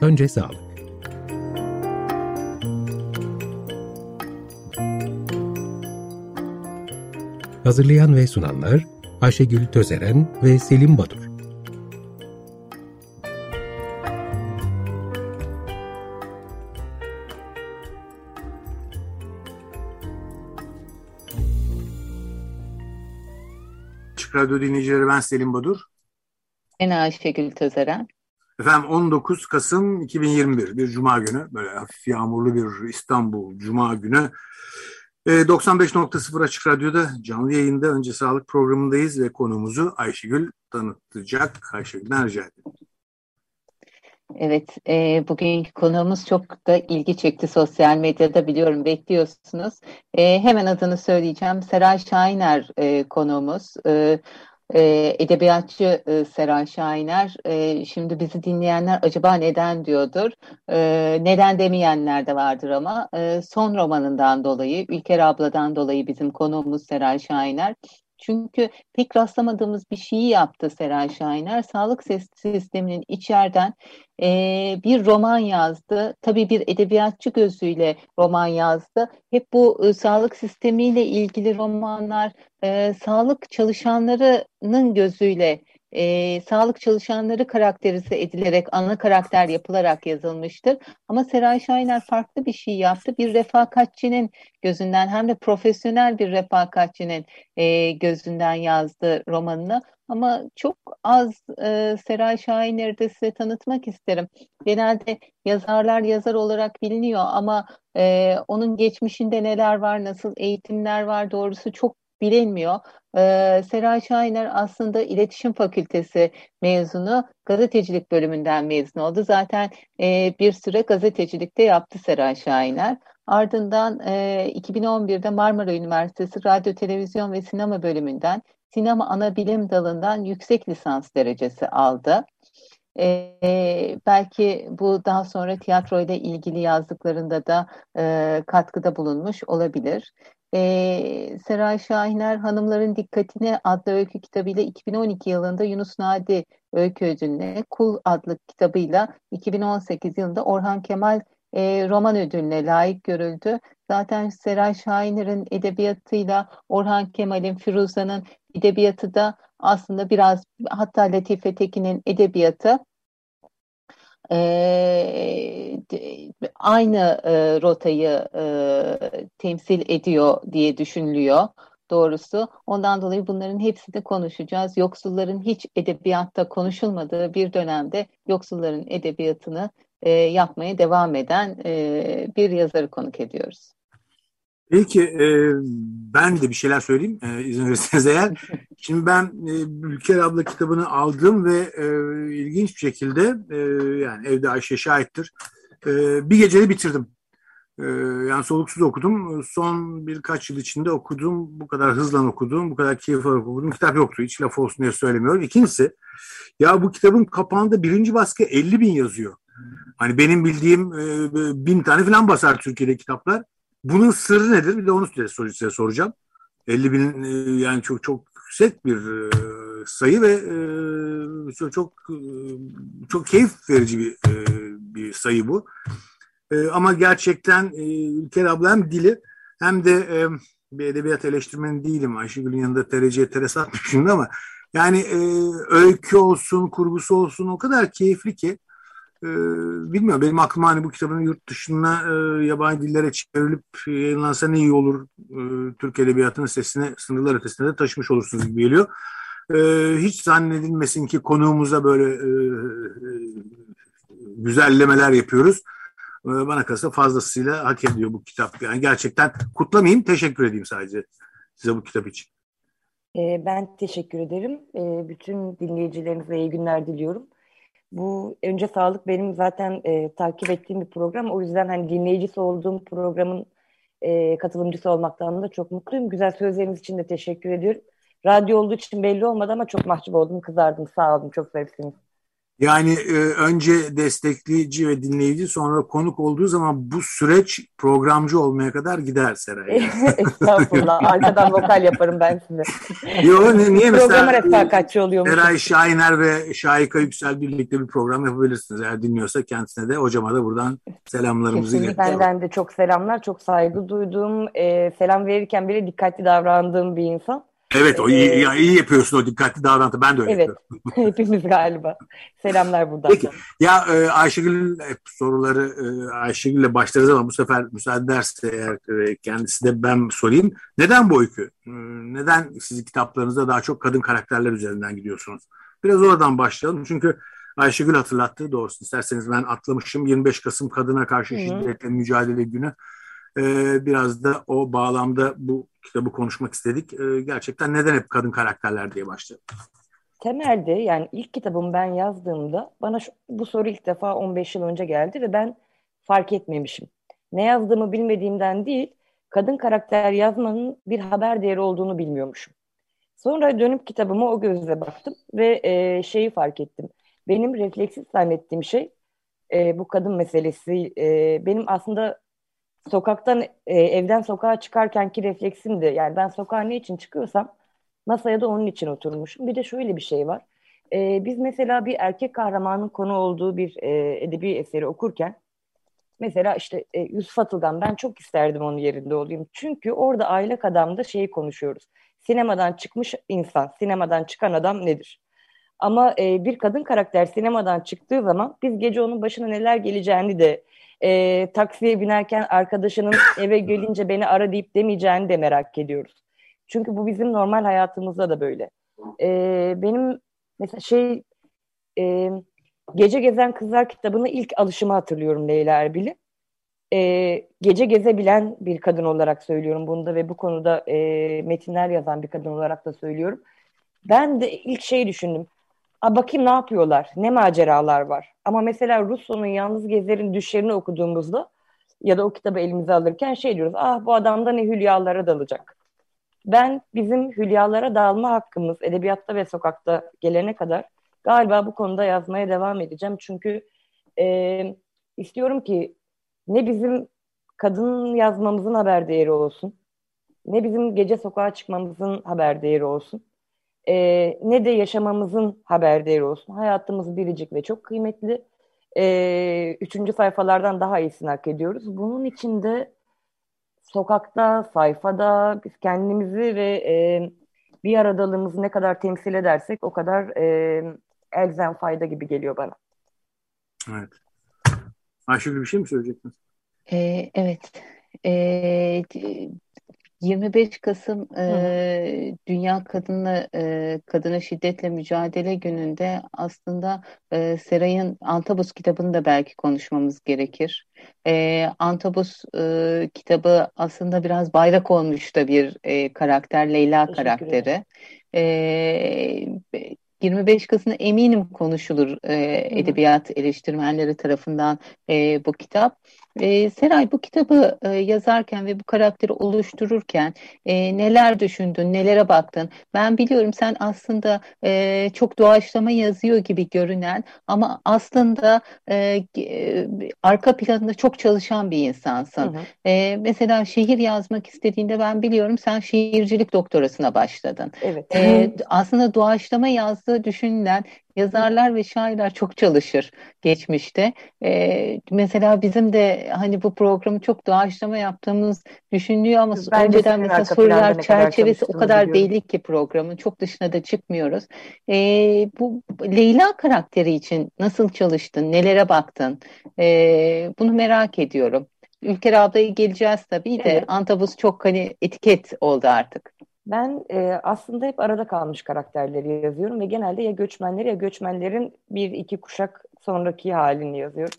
Önce sağlık. Hazırlayan ve sunanlar Ayşegül Tözeren ve Selim Badur. Açık Radyo dinleyicileri ben Selim Badur. Ben Ayşegül Tözeren. Efendim 19 Kasım 2021 bir Cuma günü böyle hafif yağmurlu bir İstanbul Cuma günü. E, 95.0 Açık Radyo'da canlı yayında önce sağlık programındayız ve konuğumuzu Ayşegül tanıtacak. Ayşegül'den rica ederim. Evet, e, bugünkü konuğumuz çok da ilgi çekti sosyal medyada biliyorum bekliyorsunuz. E, hemen adını söyleyeceğim. Seray Şahiner e, konuğumuz. E, e, edebiyatçı e, Seray Şahiner. E, şimdi bizi dinleyenler acaba neden diyordur. E, neden demeyenler de vardır ama e, son romanından dolayı, Ülker abladan dolayı bizim konuğumuz Seray Şahiner. Çünkü pek rastlamadığımız bir şeyi yaptı Seray Şahiner. Sağlık sisteminin içeriden e, bir roman yazdı. Tabii bir edebiyatçı gözüyle roman yazdı. Hep bu e, sağlık sistemiyle ilgili romanlar e, sağlık çalışanlarının gözüyle e, sağlık çalışanları karakterize edilerek, ana karakter yapılarak yazılmıştır. Ama Seray Şahiner farklı bir şey yaptı. Bir refakatçinin gözünden hem de profesyonel bir refakatçinin e, gözünden yazdı romanını. Ama çok az e, Seray Şahiner'i de size tanıtmak isterim. Genelde yazarlar yazar olarak biliniyor ama e, onun geçmişinde neler var, nasıl eğitimler var doğrusu çok bilinmiyor. Ee, Seray Şahiner aslında İletişim Fakültesi mezunu, gazetecilik bölümünden mezun oldu. Zaten e, bir süre gazetecilikte yaptı Seray Şahiner. Ardından e, 2011'de Marmara Üniversitesi Radyo, Televizyon ve Sinema bölümünden Sinema Ana Bilim Dalı'ndan yüksek lisans derecesi aldı. Ee, belki bu daha sonra tiyatro ile ilgili yazdıklarında da e, katkıda bulunmuş olabilir. E, Seray Şahiner Hanımların Dikkatine adlı öykü kitabıyla 2012 yılında Yunus Nadi öykü ödülüne, Kul adlı kitabıyla 2018 yılında Orhan Kemal e, roman ödülüne layık görüldü. Zaten Seray Şahiner'in edebiyatıyla Orhan Kemal'in, Firuza'nın edebiyatı da aslında biraz hatta Latife Tekin'in edebiyatı e, aynı e, rotayı e, temsil ediyor diye düşünülüyor doğrusu. Ondan dolayı bunların hepsini konuşacağız. Yoksulların hiç edebiyatta konuşulmadığı bir dönemde yoksulların edebiyatını e, yapmaya devam eden e, bir yazarı konuk ediyoruz. Peki e, ben de bir şeyler söyleyeyim e, izin verirseniz eğer. Şimdi ben e, Ülker abla kitabını aldım ve e, ilginç bir şekilde e, yani evde Ayşe şahittir. E, bir gecede bitirdim. E, yani soluksuz okudum. Son birkaç yıl içinde okudum. Bu kadar hızla okudum. Bu kadar keyif alarak okudum. Kitap yoktu. Hiç laf olsun diye söylemiyorum. İkincisi ya bu kitabın kapağında birinci baskı 50 bin yazıyor. Hani benim bildiğim e, bin tane falan basar Türkiye'de kitaplar. Bunun sırrı nedir? Bir de onu size, soracağım. 50 bin e, yani çok çok yüksek bir e, sayı ve e, çok çok çok keyif verici bir bir sayı bu. Ama gerçekten Ülker abla hem dili hem de bir edebiyat eleştirmeni değilim. Ayşegül'ün yanında tereciye teres atmışım ama yani öykü olsun, kurgusu olsun o kadar keyifli ki e, bilmiyorum benim aklıma hani bu kitabın yurt dışına e, yabancı dillere çevrilip yayınlansa ne iyi olur e, Türk Edebiyatı'nın sesini sınırlar ötesinde de taşımış olursunuz gibi geliyor. E, hiç zannedilmesin ki konuğumuza böyle e, e, güzellemeler yapıyoruz. E, bana kalırsa fazlasıyla hak ediyor bu kitap. Yani gerçekten kutlamayayım, teşekkür edeyim sadece size bu kitap için. E, ben teşekkür ederim. E, bütün dinleyicilerinize iyi günler diliyorum. Bu önce sağlık benim zaten e, takip ettiğim bir program. O yüzden hani dinleyicisi olduğum programın e, katılımcısı olmaktan da çok mutluyum. Güzel sözleriniz için de teşekkür ediyorum. Radyo olduğu için belli olmadı ama çok mahcup oldum, kızardım. Sağ olun, çok zarifsiniz. Yani e, önce destekleyici ve dinleyici sonra konuk olduğu zaman bu süreç programcı olmaya kadar gider Seray. Estağfurullah. Arkadan vokal yaparım ben size. Yo, ne, niye mesela Programa refakatçi oluyormuş. Seray Şahiner ve Şahika Yüksel birlikte bir program yapabilirsiniz. Eğer dinliyorsa kendisine de hocama da buradan selamlarımızı iletelim. Benden de çok selamlar. Çok saygı duyduğum, e, selam verirken bile dikkatli davrandığım bir insan. Evet o iyi, Ee, iyi yapıyorsun o dikkatli davrantı. Ben de öyle Evet. yapıyorum. Hepimiz galiba. Selamlar buradan. Peki. Ya e, Ayşegül hep soruları e, Ayşegül'le başlarız ama bu sefer müsaade ederse eğer e, kendisi de ben sorayım. Neden bu öykü? E, neden sizin kitaplarınızda daha çok kadın karakterler üzerinden gidiyorsunuz? Biraz oradan başlayalım. Çünkü Ayşegül hatırlattı doğrusu. İsterseniz ben atlamışım. 25 Kasım Kadına Karşı. Şiddetle Mücadele Günü. E, biraz da o bağlamda bu kitabı konuşmak istedik. E, gerçekten neden hep kadın karakterler diye başladık? Temelde yani ilk kitabımı ben yazdığımda bana şu, bu soru ilk defa 15 yıl önce geldi ve ben fark etmemişim. Ne yazdığımı bilmediğimden değil, kadın karakter yazmanın bir haber değeri olduğunu bilmiyormuşum. Sonra dönüp kitabıma o gözle baktım ve e, şeyi fark ettim. Benim refleksiz zannettiğim şey e, bu kadın meselesi. E, benim aslında sokaktan e, evden sokağa çıkarkenki refleksimdi. Yani ben sokağa ne için çıkıyorsam masaya da onun için oturmuşum. Bir de şöyle bir şey var. E, biz mesela bir erkek kahramanın konu olduğu bir e, edebi eseri okurken mesela işte e, Yusuf Atılgan ben çok isterdim onun yerinde olayım. Çünkü orada aylak adamda şeyi konuşuyoruz. Sinemadan çıkmış insan, sinemadan çıkan adam nedir? Ama e, bir kadın karakter sinemadan çıktığı zaman biz gece onun başına neler geleceğini de e, taksiye binerken arkadaşının eve gelince beni ara deyip demeyeceğini de merak ediyoruz. Çünkü bu bizim normal hayatımızda da böyle. E, benim mesela şey e, Gece Gezen Kızlar kitabını ilk alışımı hatırlıyorum Leyla Erbil'i. E, gece gezebilen bir kadın olarak söylüyorum bunu da ve bu konuda e, metinler yazan bir kadın olarak da söylüyorum. Ben de ilk şey düşündüm. A bakayım ne yapıyorlar, ne maceralar var. Ama mesela Russo'nun Yalnız Gezer'in düşlerini okuduğumuzda ya da o kitabı elimize alırken şey diyoruz. Ah bu adam da ne hülyalara dalacak. Ben bizim hülyalara dağılma hakkımız edebiyatta ve sokakta gelene kadar galiba bu konuda yazmaya devam edeceğim. Çünkü e, istiyorum ki ne bizim kadın yazmamızın haber değeri olsun, ne bizim gece sokağa çıkmamızın haber değeri olsun, e, ne de yaşamamızın haber değeri olsun. Hayatımız biricik ve çok kıymetli. E, üçüncü sayfalardan daha iyisini hak ediyoruz. Bunun için de sokakta, sayfada biz kendimizi ve e, bir aradalığımızı ne kadar temsil edersek o kadar e, elzem fayda gibi geliyor bana. Evet. Ayşegül bir şey mi söyleyecektin? Ee, evet. Ee, 25 Kasım e, Dünya Kadını e, Kadına Şiddetle Mücadele Günü'nde aslında e, Seray'ın Antabus kitabını da belki konuşmamız gerekir. E, Antabus e, kitabı aslında biraz bayrak olmuş da bir e, karakter, Leyla Teşekkür karakteri. E, 25 Kasım'da eminim konuşulur e, edebiyat eleştirmenleri tarafından e, bu kitap. E, Seray bu kitabı e, yazarken ve bu karakteri oluştururken e, neler düşündün, nelere baktın? Ben biliyorum sen aslında e, çok doğaçlama yazıyor gibi görünen ama aslında e, e, arka planında çok çalışan bir insansın. Hı hı. E, mesela şiir yazmak istediğinde ben biliyorum sen şiircilik doktorasına başladın. Evet. E, aslında doğaçlama yazdığı düşünülen yazarlar ve şairler çok çalışır geçmişte. E, mesela bizim de hani bu programı çok doğaçlama yaptığımız düşünülüyor ama Ben önceden mesela sorular ne kadar çerçevesi o kadar biliyorum. belli ki programın çok dışına da çıkmıyoruz. E, bu Leyla karakteri için nasıl çalıştın, nelere baktın? E, bunu merak ediyorum. Ülker ablaya geleceğiz tabii de Evet. Antabus çok hani etiket oldu artık. Ben e, aslında hep arada kalmış karakterleri yazıyorum ve genelde ya göçmenleri ya göçmenlerin bir iki kuşak sonraki halini yazıyorum.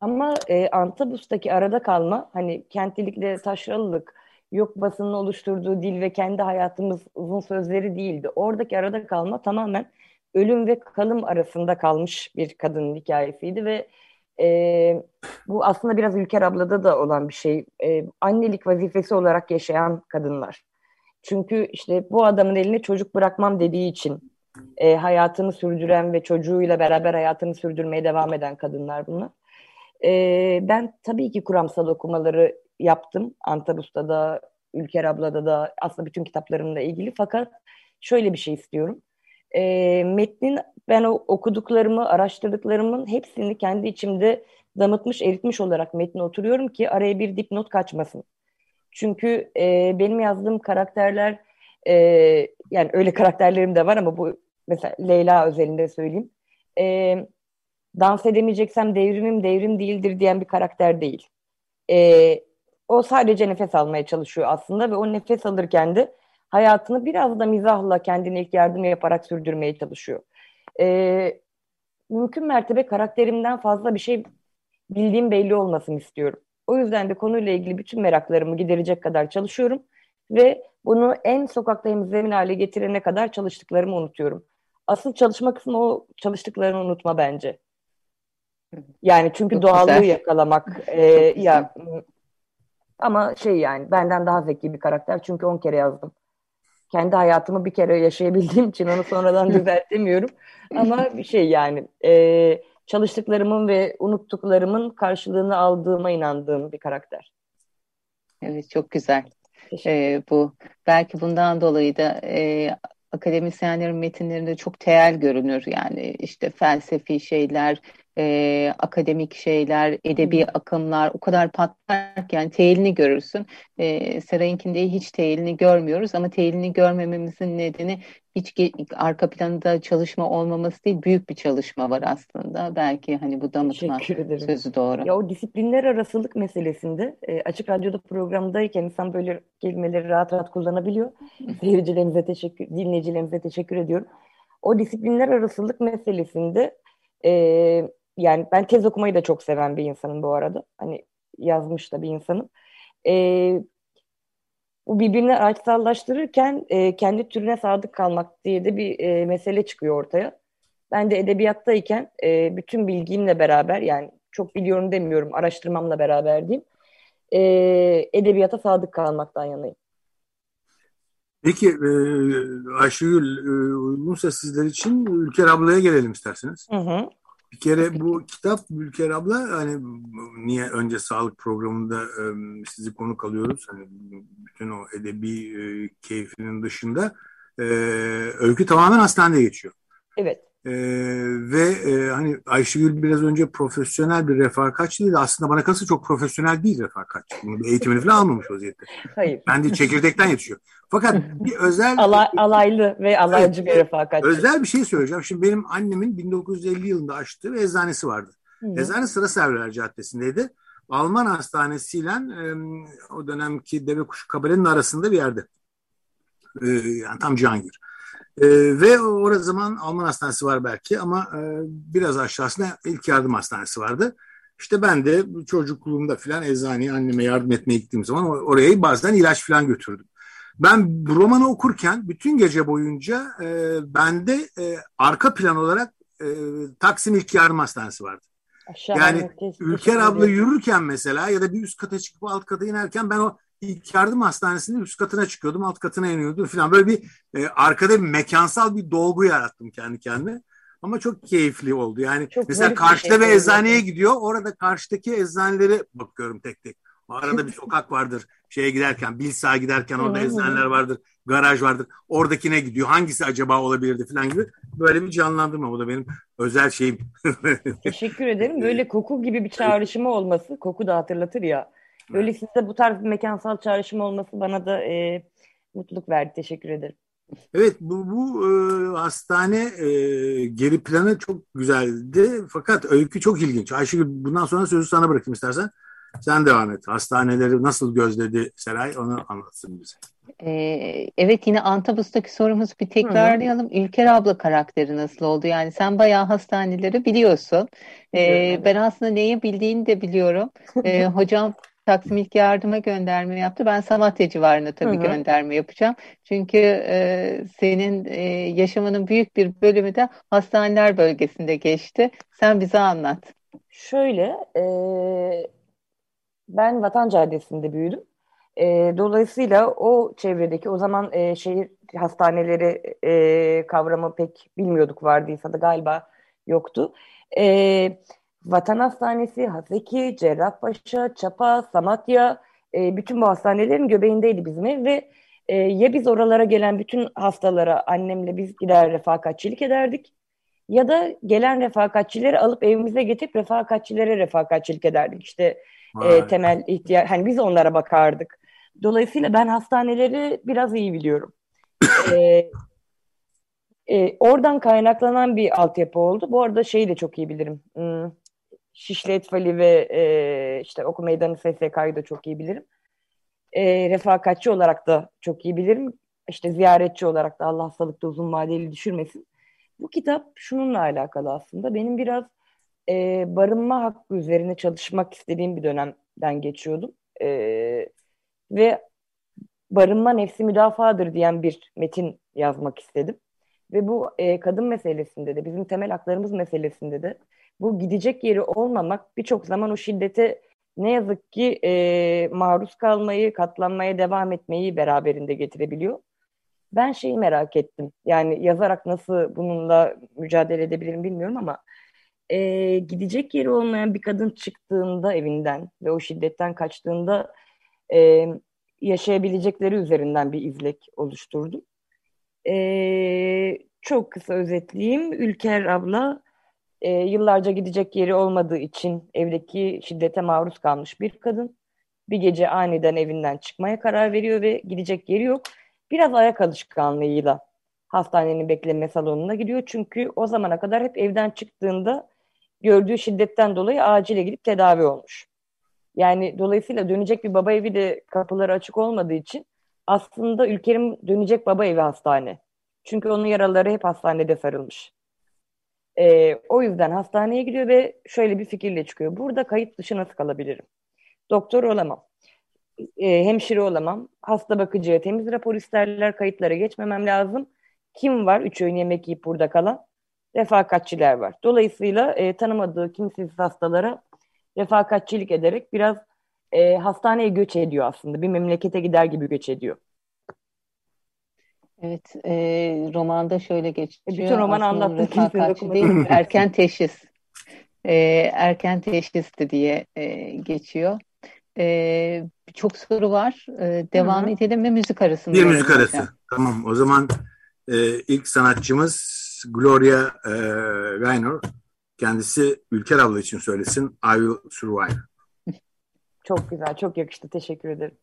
Ama e, Antabus'taki arada kalma hani kentlilikle taşralılık yok basının oluşturduğu dil ve kendi hayatımızın sözleri değildi. Oradaki arada kalma tamamen ölüm ve kalım arasında kalmış bir kadının hikayesiydi ve e, bu aslında biraz Ülker ablada da olan bir şey. E, annelik vazifesi olarak yaşayan kadınlar. Çünkü işte bu adamın eline çocuk bırakmam dediği için e, hayatını sürdüren ve çocuğuyla beraber hayatını sürdürmeye devam eden kadınlar bunlar. E, ben tabii ki kuramsal okumaları yaptım. Antabus'ta da, Ülker Abla'da da aslında bütün kitaplarımla ilgili. Fakat şöyle bir şey istiyorum. E, metnin ben o okuduklarımı, araştırdıklarımın hepsini kendi içimde damıtmış, eritmiş olarak metne oturuyorum ki araya bir dipnot kaçmasın. Çünkü e, benim yazdığım karakterler e, yani öyle karakterlerim de var ama bu mesela Leyla özelinde söyleyeyim. E, dans edemeyeceksem devrimim devrim değildir diyen bir karakter değil. E, o sadece nefes almaya çalışıyor aslında ve o nefes alırken de hayatını biraz da mizahla kendine ilk yardım yaparak sürdürmeye çalışıyor. E, mümkün mertebe karakterimden fazla bir şey bildiğim belli olmasını istiyorum. O yüzden de konuyla ilgili bütün meraklarımı giderecek kadar çalışıyorum ve bunu en sokakta hemzemin hale getirene kadar çalıştıklarımı unutuyorum. Asıl çalışma kısmı o çalıştıklarını unutma bence. Yani çünkü Çok doğallığı güzel. yakalamak e, ya ama şey yani benden daha zeki bir karakter çünkü on kere yazdım. Kendi hayatımı bir kere yaşayabildiğim için onu sonradan düzeltemiyorum. Ama bir şey yani e, çalıştıklarımın ve unuttuklarımın karşılığını aldığıma inandığım bir karakter. Evet çok güzel. Ee, bu belki bundan dolayı da e, akademisyenlerin metinlerinde çok teel görünür yani işte felsefi şeyler, e, akademik şeyler, edebi akımlar o kadar patlar ki yani teyilini görürsün. E, Seray'ınkinde hiç teyilini görmüyoruz ama teyilini görmememizin nedeni hiç arka planında çalışma olmaması değil, büyük bir çalışma var aslında. Belki hani bu damıtma sözü doğru. Ya o disiplinler arasılık meselesinde e, Açık Radyo'da programdayken insan böyle kelimeleri rahat rahat kullanabiliyor. Seyircilerimize teşekkür, dinleyicilerimize teşekkür ediyorum. O disiplinler arasılık meselesinde e, yani ben tez okumayı da çok seven bir insanım bu arada. Hani yazmış da bir insanım. E, bu birbirini açsallaştırırken e, kendi türüne sadık kalmak diye de bir e, mesele çıkıyor ortaya. Ben de edebiyattayken e, bütün bilgimle beraber yani çok biliyorum demiyorum araştırmamla beraber diyeyim e, edebiyata sadık kalmaktan yanayım. Peki e, Ayşegül e, uygunsa sizler için Ülker ablaya gelelim isterseniz. Hı hı. Bir kere bu kitap Ülker abla hani niye önce sağlık programında e, sizi konuk alıyoruz hani bütün o edebi e, keyfinin dışında e, öykü tamamen hastanede geçiyor. Evet. Ee, ve e, hani Ayşegül biraz önce profesyonel bir refakatçi dedi. Aslında bana kalırsa çok profesyonel değil refakatçi. Bunu eğitimini falan almamış vaziyette. Hayır. Ben de çekirdekten yetişiyor. Fakat bir özel... Alay, alaylı ve alaycı evet, bir refakatçi. Özel bir şey söyleyeceğim. Şimdi benim annemin 1950 yılında açtığı bir eczanesi vardı. Hı. Eczane Sıra Serverler Caddesi'ndeydi. Alman hastanesiyle e, o dönemki Deve Kuşu Kabare'nin arasında bir yerde. E, yani tam Cihangir. E, ve orada zaman Alman hastanesi var belki ama e, biraz aşağısında ilk yardım hastanesi vardı. İşte ben de çocukluğumda filan eczaneye anneme yardım etmeye gittiğim zaman oraya bazen ilaç filan götürdüm. Ben bu romanı okurken bütün gece boyunca e, bende e, arka plan olarak e, Taksim İlk Yardım Hastanesi vardı. Aşağı yani Ülker abla yürürken mesela ya da bir üst kata çıkıp alt kata inerken ben o ilk yardım hastanesinin üst katına çıkıyordum, alt katına iniyordum falan. Böyle bir e, arkada bir mekansal bir dolgu yarattım kendi kendime. Ama çok keyifli oldu. Yani çok mesela karşıda bir, şey bir eczaneye oldu. gidiyor. Orada karşıdaki eczanelere bakıyorum tek tek. Arada bir sokak vardır. Şeye giderken, Bilsa'ya giderken orada eczaneler vardır. Garaj vardır. Oradakine gidiyor. Hangisi acaba olabilirdi falan gibi. Böyle bir canlandırma. Bu da benim özel şeyim. Teşekkür ederim. Böyle koku gibi bir çağrışımı olması. Koku da hatırlatır ya. Böyle sizde bu tarz bir mekansal çağrışım olması bana da e, mutluluk verdi. Teşekkür ederim. Evet bu, bu e, hastane e, geri planı çok güzeldi fakat öykü çok ilginç. Ayşegül bundan sonra sözü sana bırakayım istersen. Sen devam et. Hastaneleri nasıl gözledi Seray onu anlatsın bize. Ee, evet yine Antabus'taki sorumuzu bir tekrarlayalım. Hı. Ülker abla karakteri nasıl oldu? Yani sen bayağı hastaneleri biliyorsun. Ee, ben aslında neyi bildiğini de biliyorum. Ee, hocam Taksim ilk yardıma gönderme yaptı. Ben Samatya civarına tabii Hı-hı. gönderme yapacağım. Çünkü e, senin e, yaşamının büyük bir bölümü de hastaneler bölgesinde geçti. Sen bize anlat. Şöyle, e, ben Vatan Caddesi'nde büyüdüm. E, dolayısıyla o çevredeki o zaman e, şehir hastaneleri e, kavramı pek bilmiyorduk vardıysa da galiba yoktu. E, Vatan Hastanesi, Haseki, Cerrahpaşa, Çapa, Samatya e, bütün bu hastanelerin göbeğindeydi bizim ev ve e, ya biz oralara gelen bütün hastalara annemle biz gider refakatçilik ederdik ya da gelen refakatçileri alıp evimize getirip refakatçilere refakatçilik ederdik. İşte e, temel ihtiyaç, hani biz onlara bakardık. Dolayısıyla ben hastaneleri biraz iyi biliyorum. e, e, oradan kaynaklanan bir altyapı oldu. Bu arada şeyi de çok iyi bilirim. Hmm, Şişli Etfali ve e, işte Oku Meydanı SSK'yı da çok iyi bilirim. E, refakatçi olarak da çok iyi bilirim. İşte ziyaretçi olarak da Allah hastalıkta uzun vadeli düşürmesin. Bu kitap şununla alakalı aslında. Benim biraz e, barınma hakkı üzerine çalışmak istediğim bir dönemden geçiyordum. E, ve barınma nefsi müdafadır diyen bir metin yazmak istedim. Ve bu e, kadın meselesinde de bizim temel haklarımız meselesinde de bu gidecek yeri olmamak birçok zaman o şiddete ne yazık ki e, maruz kalmayı, katlanmaya devam etmeyi beraberinde getirebiliyor. Ben şeyi merak ettim. Yani yazarak nasıl bununla mücadele edebilirim bilmiyorum ama e, gidecek yeri olmayan bir kadın çıktığında evinden ve o şiddetten kaçtığında e, yaşayabilecekleri üzerinden bir izlek oluşturdum. E, çok kısa özetleyeyim. Ülker abla e, yıllarca gidecek yeri olmadığı için evdeki şiddete maruz kalmış bir kadın. Bir gece aniden evinden çıkmaya karar veriyor ve gidecek yeri yok. Biraz ayak alışkanlığıyla hastanenin bekleme salonuna gidiyor. Çünkü o zamana kadar hep evden çıktığında gördüğü şiddetten dolayı acile gidip tedavi olmuş. Yani dolayısıyla dönecek bir baba evi de kapıları açık olmadığı için aslında ülkenin dönecek baba evi hastane. Çünkü onun yaraları hep hastanede sarılmış. E, o yüzden hastaneye gidiyor ve şöyle bir fikirle çıkıyor. Burada kayıt dışı nasıl kalabilirim? Doktor olamam. E, hemşire olamam. Hasta bakıcıya temiz rapor isterler. Kayıtlara geçmemem lazım. Kim var üç öğün yemek yiyip burada kalan? Refakatçiler var. Dolayısıyla e, tanımadığı kimsesiz hastalara refakatçilik ederek biraz e, hastaneye göç ediyor aslında. Bir memlekete gider gibi göç ediyor. Evet, e, romanda şöyle geçiyor. Bütün roman anlattın. değil, erken teşhis. E, erken teşhisti diye e, geçiyor. E, çok soru var. E, devam Hı-hı. edelim ve müzik arası. Bir müzik arası. Hocam. Tamam. O zaman e, ilk sanatçımız Gloria e, Gaynor. Kendisi Ülker abla için söylesin. I Will Survive. Çok güzel, çok yakıştı. Teşekkür ederim.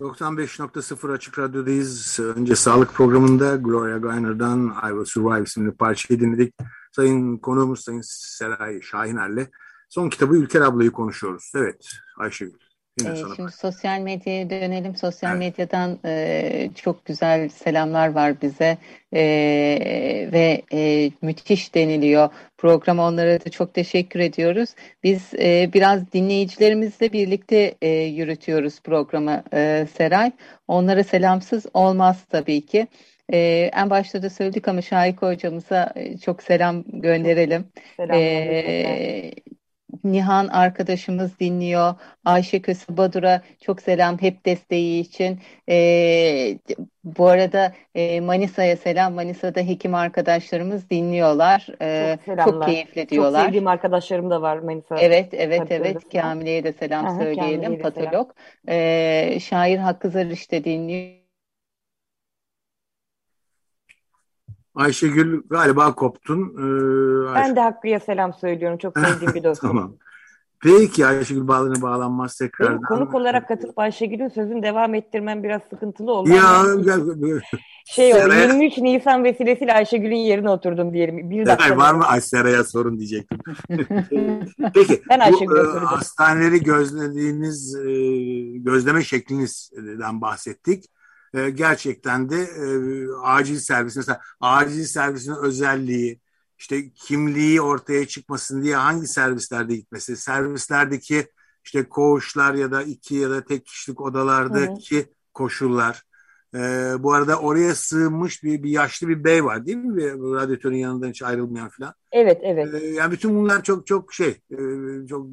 95.0 Açık Radyo'dayız. Önce sağlık programında Gloria Gaynor'dan I Will Survive isimli parçayı dinledik. Sayın konuğumuz Sayın Seray Şahiner'le son kitabı Ülker ablayı konuşuyoruz. Evet Ayşegül. Yine ee, şimdi sosyal medyaya dönelim. Sosyal evet. medyadan e, çok güzel selamlar var bize e, ve e, müthiş deniliyor. Program onlara da çok teşekkür ediyoruz. Biz e, biraz dinleyicilerimizle birlikte e, yürütüyoruz programı e, Seray. Onlara selamsız olmaz tabii ki. Ee, en başta da söyledik ama Şahik hocamıza e, çok selam gönderelim. Selam. Ee, Nihan arkadaşımız dinliyor. Ayşe Köse Badur'a çok selam hep desteği için. Ee, bu arada e, Manisa'ya selam. Manisa'da hekim arkadaşlarımız dinliyorlar. Ee, çok, çok keyifli diyorlar. Çok sevdiğim arkadaşlarım da var Manisa. Evet, evet, evet. Kamile'ye de selam Aha, söyleyelim. Patolog. Ee, şair Hakkı Zarış dinliyor. Ayşegül galiba koptun. Ee, Ben de Hakkı'ya selam söylüyorum. Çok sevdiğim bir dostum. tamam. Peki Ayşegül bağlanır bağlanmaz tekrardan. Benim konuk olarak katılıp Ayşegül'ün sözünü devam ettirmem biraz sıkıntılı oldu. Ya, ya şey o 23 Nisan vesilesiyle Ayşegül'ün yerine oturdum diyelim. Bir dakika. var mı Ayşe'ye sorun diyecektim. Peki ben bu e, hastaneleri gözlediğiniz e, gözleme şeklinizden bahsettik e, gerçekten de e, acil servis mesela acil servisin özelliği işte kimliği ortaya çıkmasın diye hangi servislerde gitmesi servislerdeki işte koğuşlar ya da iki ya da tek kişilik odalardaki Hı. koşullar E, bu arada oraya sığınmış bir, bir yaşlı bir bey var değil mi? Radyatörün yanından hiç ayrılmayan falan. Evet, evet. E, yani bütün bunlar çok çok şey, e, çok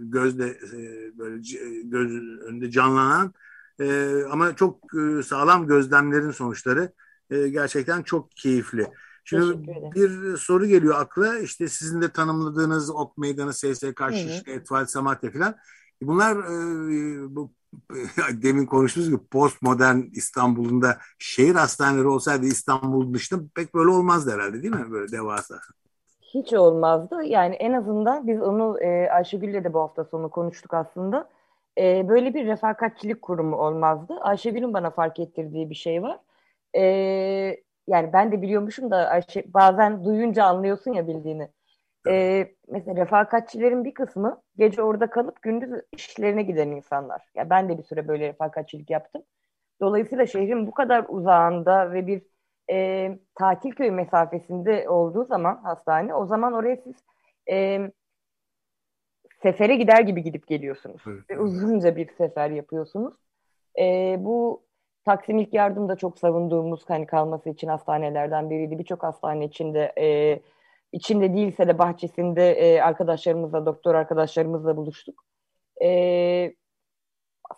gözde e, böyle göz önünde canlanan e, ama çok e, sağlam gözlemlerin sonuçları e, gerçekten çok keyifli. Şimdi bir soru geliyor akla. İşte sizin de tanımladığınız Ok Meydanı, SSK, Şişli, Etval, Samatya falan. Bunlar e, bu demin konuştuğumuz gibi postmodern İstanbul'un da şehir hastaneleri olsaydı İstanbul dışında pek böyle olmazdı herhalde değil mi? Böyle devasa. Hiç olmazdı. Yani en azından biz onu e, Ayşegül'le de bu hafta sonu konuştuk aslında. E, böyle bir refakatçilik kurumu olmazdı. Ayşegül'ün bana fark ettirdiği bir şey var. E, yani ben de biliyormuşum da Ayşe, bazen duyunca anlıyorsun ya bildiğini. E, mesela refakatçilerin bir kısmı gece orada kalıp gündüz işlerine giden insanlar. Ya yani ben de bir süre böyle refakatçilik yaptım. Dolayısıyla şehrin bu kadar uzağında ve bir e, tatil köyü mesafesinde olduğu zaman hastane o zaman oraya siz e, sefere gider gibi gidip geliyorsunuz. Evet. Ve uzunca bir sefer yapıyorsunuz. E, bu Taksim ilk yardım da çok savunduğumuz hani kalması için hastanelerden biriydi. Birçok hastane içinde e, içinde değilse de bahçesinde e, arkadaşlarımızla, doktor arkadaşlarımızla buluştuk. E,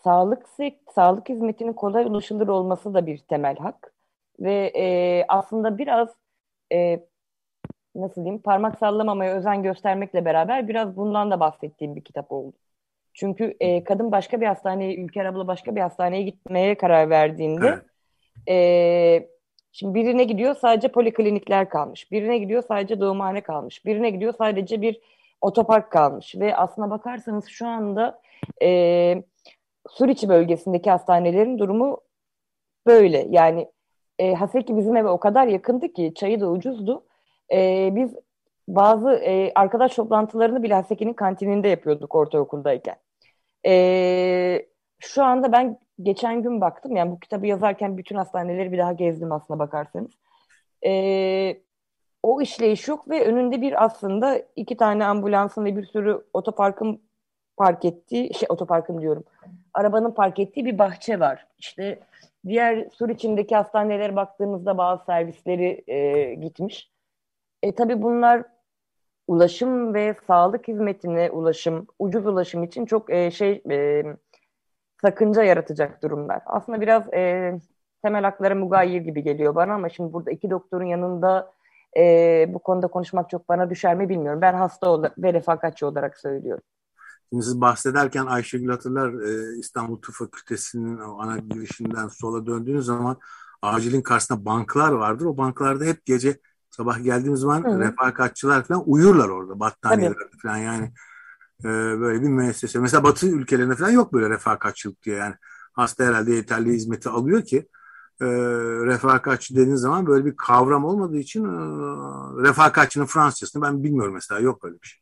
sağlık sağlık hizmetinin kolay ulaşılır olması da bir temel hak ve e, aslında biraz e, nasıl diyeyim parmak sallamamaya özen göstermekle beraber biraz bundan da bahsettiğim bir kitap oldu. Çünkü e, kadın başka bir hastaneye, Ülker abla başka bir hastaneye gitmeye karar verdiğinde evet. e, şimdi birine gidiyor sadece poliklinikler kalmış. Birine gidiyor sadece doğumhane kalmış. Birine gidiyor sadece bir otopark kalmış. Ve aslına bakarsanız şu anda e, Suriçi bölgesindeki hastanelerin durumu böyle. Yani e, Haseki bizim eve o kadar yakındı ki çayı da ucuzdu. E, biz bazı e, arkadaş toplantılarını bile Haseki'nin kantininde yapıyorduk ortaokuldayken. E, şu anda ben geçen gün baktım yani bu kitabı yazarken bütün hastaneleri bir daha gezdim aslına bakarsanız. E, o işleyiş yok ve önünde bir aslında iki tane ambulansın ve bir sürü otoparkın park ettiği, şey otoparkın diyorum, arabanın park ettiği bir bahçe var. İşte diğer sur içindeki hastanelere baktığımızda bazı servisleri e, gitmiş. E tabii bunlar ulaşım ve sağlık hizmetine ulaşım, ucuz ulaşım için çok e, şey e, sakınca yaratacak durumlar. Aslında biraz e, temel haklara mugayir gibi geliyor bana ama şimdi burada iki doktorun yanında e, bu konuda konuşmak çok bana düşer mi bilmiyorum. Ben hasta ve refakatçi olarak söylüyorum. Şimdi siz bahsederken Ayşegül hatırlar e, İstanbul Tıp Fakültesi'nin ana girişinden sola döndüğünüz zaman acilin karşısında banklar vardır. O banklarda hep gece Sabah geldiğimiz zaman Hı-hı. refakatçılar falan uyurlar orada battaniyelerde falan yani e, böyle bir müessese. Mesela Batı ülkelerinde falan yok böyle refakatçılık diye yani hasta herhalde yeterli hizmeti alıyor ki e, refakatçi dediğiniz zaman böyle bir kavram olmadığı için e, refakatçının Fransızcasını ben bilmiyorum mesela yok öyle bir şey.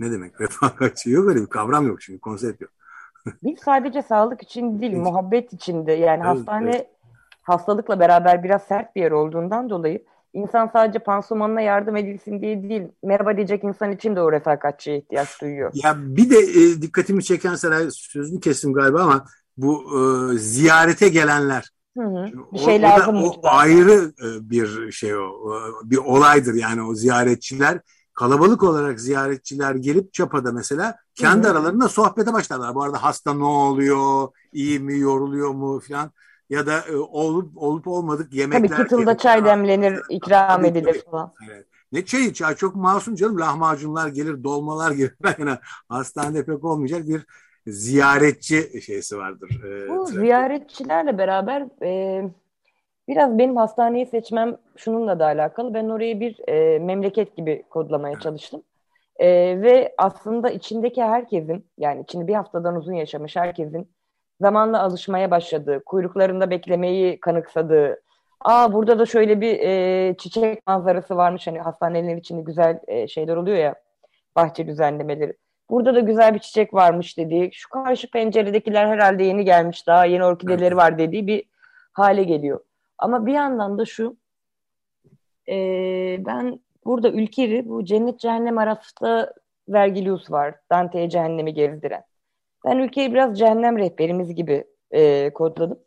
Ne demek refakatçi yok öyle bir kavram yok çünkü konsept yok. Biz sadece sağlık için değil muhabbet için de yani evet, hastane evet. hastalıkla beraber biraz sert bir yer olduğundan dolayı İnsan sadece pansumanına yardım edilsin diye değil, merhaba diyecek insan için de o refakatçiye ihtiyaç duyuyor. Ya bir de e, dikkatimi çeken Seray sözünü kestim galiba ama bu e, ziyarete gelenler. Hı hı. Bir şey o, lazım. O, o ayrı e, bir şey o, bir olaydır yani o ziyaretçiler kalabalık olarak ziyaretçiler gelip Çapa'da mesela kendi hı hı. aralarında sohbete başlarlar. Bu arada hasta ne oluyor, iyi mi, yoruluyor mu falan ya da e, olup olup olmadık yemekler. Tabii kettle'da çay demlenir, ikram edilir falan. Evet. Ne çayı? Çay çok masum canım. Lahmacunlar gelir, dolmalar gelir. Yani hastanede pek olmayacak bir ziyaretçi şeysi vardır. E, Bu trafik. ziyaretçilerle beraber e, biraz benim hastaneyi seçmem şununla da alakalı. Ben orayı bir e, memleket gibi kodlamaya evet. çalıştım. E, ve aslında içindeki herkesin yani içinde bir haftadan uzun yaşamış herkesin zamanla alışmaya başladığı, kuyruklarında beklemeyi kanıksadığı, aa burada da şöyle bir e, çiçek manzarası varmış hani hastanelerin içinde güzel e, şeyler oluyor ya bahçe düzenlemeleri. Burada da güzel bir çiçek varmış dediği, şu karşı penceredekiler herhalde yeni gelmiş daha yeni orkideleri var dediği bir hale geliyor. Ama bir yandan da şu, e, ben burada Ülkeri bu cennet cehennem arasında Vergilius var. Dante'ye cehennemi gezdiren. Ben ülkeyi biraz cehennem rehberimiz gibi e, kodladım.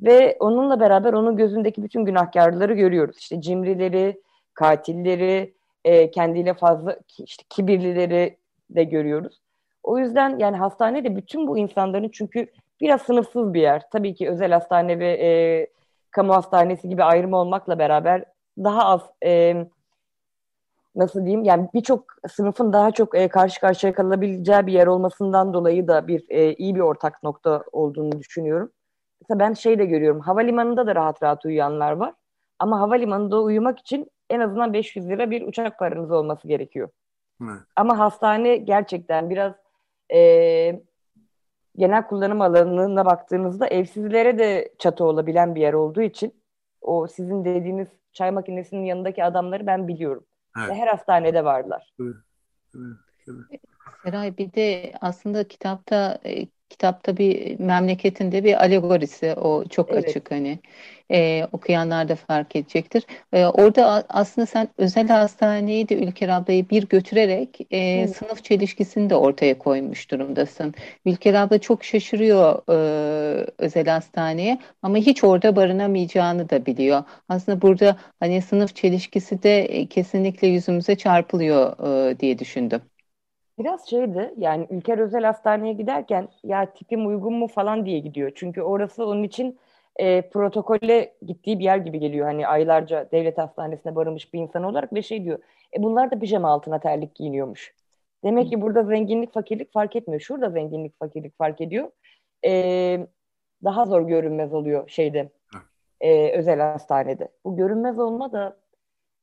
Ve onunla beraber onun gözündeki bütün günahkarları görüyoruz. İşte cimrileri, katilleri, e, kendiyle fazla işte kibirlileri de görüyoruz. O yüzden yani hastanede bütün bu insanların çünkü biraz sınıfsız bir yer. Tabii ki özel hastane ve e, kamu hastanesi gibi ayrım olmakla beraber daha az e, nasıl diyeyim yani birçok sınıfın daha çok e, karşı karşıya kalabileceği bir yer olmasından dolayı da bir e, iyi bir ortak nokta olduğunu düşünüyorum. Mesela ben şey de görüyorum havalimanında da rahat rahat uyuyanlar var ama havalimanında uyumak için en azından 500 lira bir uçak paranız olması gerekiyor. Evet. Ama hastane gerçekten biraz e, genel kullanım alanına baktığınızda evsizlere de çatı olabilen bir yer olduğu için o sizin dediğiniz çay makinesinin yanındaki adamları ben biliyorum. Evet. Ve her hastanede varlar. Evet. Evet. Seray bir de aslında kitapta e, kitapta bir memleketinde bir alegorisi o çok evet. açık hani e, okuyanlar da fark edecektir. E, orada aslında sen özel hastaneyi de Ülker ablayı bir götürerek e, sınıf çelişkisini de ortaya koymuş durumdasın. Ülker abla çok şaşırıyor e, özel hastaneye ama hiç orada barınamayacağını da biliyor. Aslında burada hani sınıf çelişkisi de e, kesinlikle yüzümüze çarpılıyor e, diye düşündüm. Biraz şeydi yani Ülker Özel Hastane'ye giderken ya tipim uygun mu falan diye gidiyor. Çünkü orası onun için e, protokole gittiği bir yer gibi geliyor. Hani aylarca devlet hastanesine barınmış bir insan olarak ve şey diyor. E bunlar da pijama altına terlik giyiniyormuş. Demek ki burada zenginlik fakirlik fark etmiyor. Şurada zenginlik fakirlik fark ediyor. E, daha zor görünmez oluyor şeyde e, özel hastanede. Bu görünmez olma da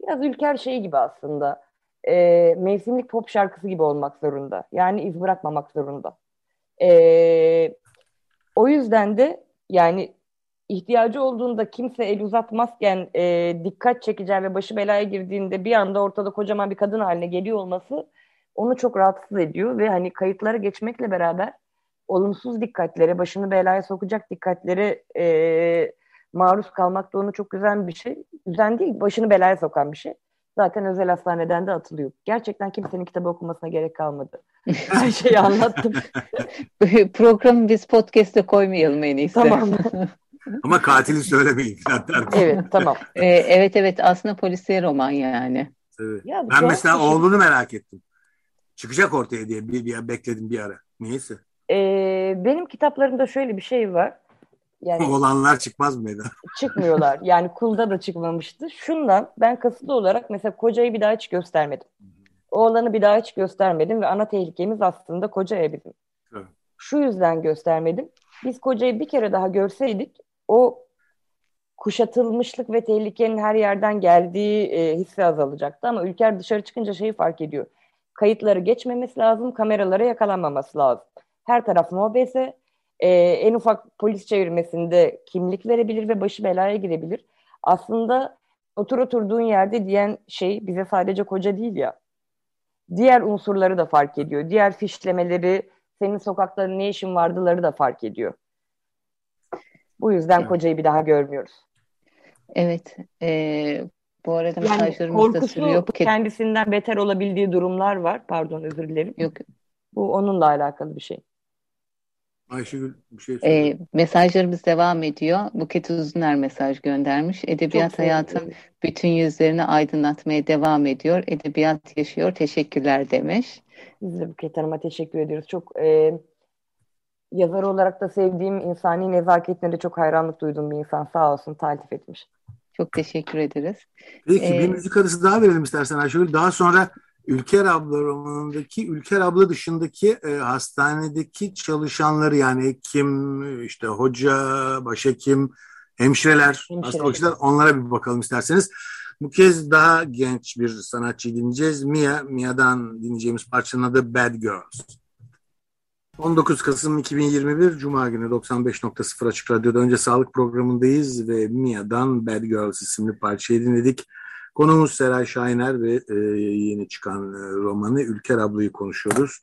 biraz ülker şey gibi aslında. E, mevsimlik pop şarkısı gibi olmak zorunda. Yani iz bırakmamak zorunda. E, o yüzden de yani ihtiyacı olduğunda kimse el uzatmazken e, dikkat çekeceği ve başı belaya girdiğinde bir anda ortada kocaman bir kadın haline geliyor olması onu çok rahatsız ediyor ve hani kayıtlara geçmekle beraber olumsuz dikkatlere, başını belaya sokacak dikkatlere e, maruz kalmak da onu çok güzel bir şey. Güzel değil, başını belaya sokan bir şey. Zaten özel hastaneden de atılıyor. Gerçekten kimsenin kitabı okumasına gerek kalmadı. Her şeyi anlattım. Programı biz podcast'e koymayalım en iyisi. Tamam. Ama katili söylemeyin. evet tamam. Ee, evet evet aslında polisiye roman yani. Evet. Ya, ben mesela şey... oğlunu merak ettim. Çıkacak ortaya diye bir, bir bekledim bir ara. Niyeyse? Ee, benim kitaplarımda şöyle bir şey var. Yani, Olanlar çıkmaz mı Eda? Çıkmıyorlar. Yani kulda da çıkmamıştı. Şundan ben kasıtlı olarak mesela kocayı bir daha hiç göstermedim. Oğlanı bir daha hiç göstermedim ve ana tehlikemiz aslında koca bizim. Evet. Şu yüzden göstermedim. Biz kocayı bir kere daha görseydik o kuşatılmışlık ve tehlikenin her yerden geldiği e, hissi azalacaktı. Ama Ülker dışarı çıkınca şeyi fark ediyor. Kayıtları geçmemesi lazım, kameralara yakalanmaması lazım. Her taraf mobese, e, en ufak polis çevirmesinde kimlik verebilir ve başı belaya girebilir. Aslında otur oturduğun yerde diyen şey bize sadece koca değil ya. Diğer unsurları da fark ediyor. Diğer fişlemeleri, senin sokakta ne işin vardıları da fark ediyor. Bu yüzden kocayı bir daha görmüyoruz. Evet. E, bu arada yani mesajlarımız da sürüyor. Bu kendisinden beter olabildiği durumlar var. Pardon özür dilerim. Yok. Bu onunla alakalı bir şey. Ayşegül bir şey söyle. E, mesajlarımız devam ediyor. Buket Uzuner mesaj göndermiş. Edebiyat hayatın bütün yüzlerini aydınlatmaya devam ediyor. Edebiyat yaşıyor. Teşekkürler demiş. Biz de Buket Hanım'a teşekkür ediyoruz. Çok e, yazar olarak da sevdiğim insani nezaketine de çok hayranlık duyduğum bir insan. Sağ olsun taltif etmiş. Çok teşekkür ederiz. Peki ee, bir müzik arası daha verelim istersen Ayşegül. Daha sonra Ülker Abla romanındaki Ülker Abla dışındaki e, hastanedeki çalışanları yani hekim, işte hoca, başhekim, hemşireler, hasta onlara bir bakalım isterseniz. Bu kez daha genç bir sanatçı dinleyeceğiz. Mia, Mia'dan dinleyeceğimiz parçanın adı Bad Girls. 19 Kasım 2021 Cuma günü 95.0 Açık Radyo'da önce sağlık programındayız ve Mia'dan Bad Girls isimli parçayı dinledik. Konumuz Seray Şahiner ve e, yeni çıkan e, romanı Ülker Abla'yı konuşuyoruz.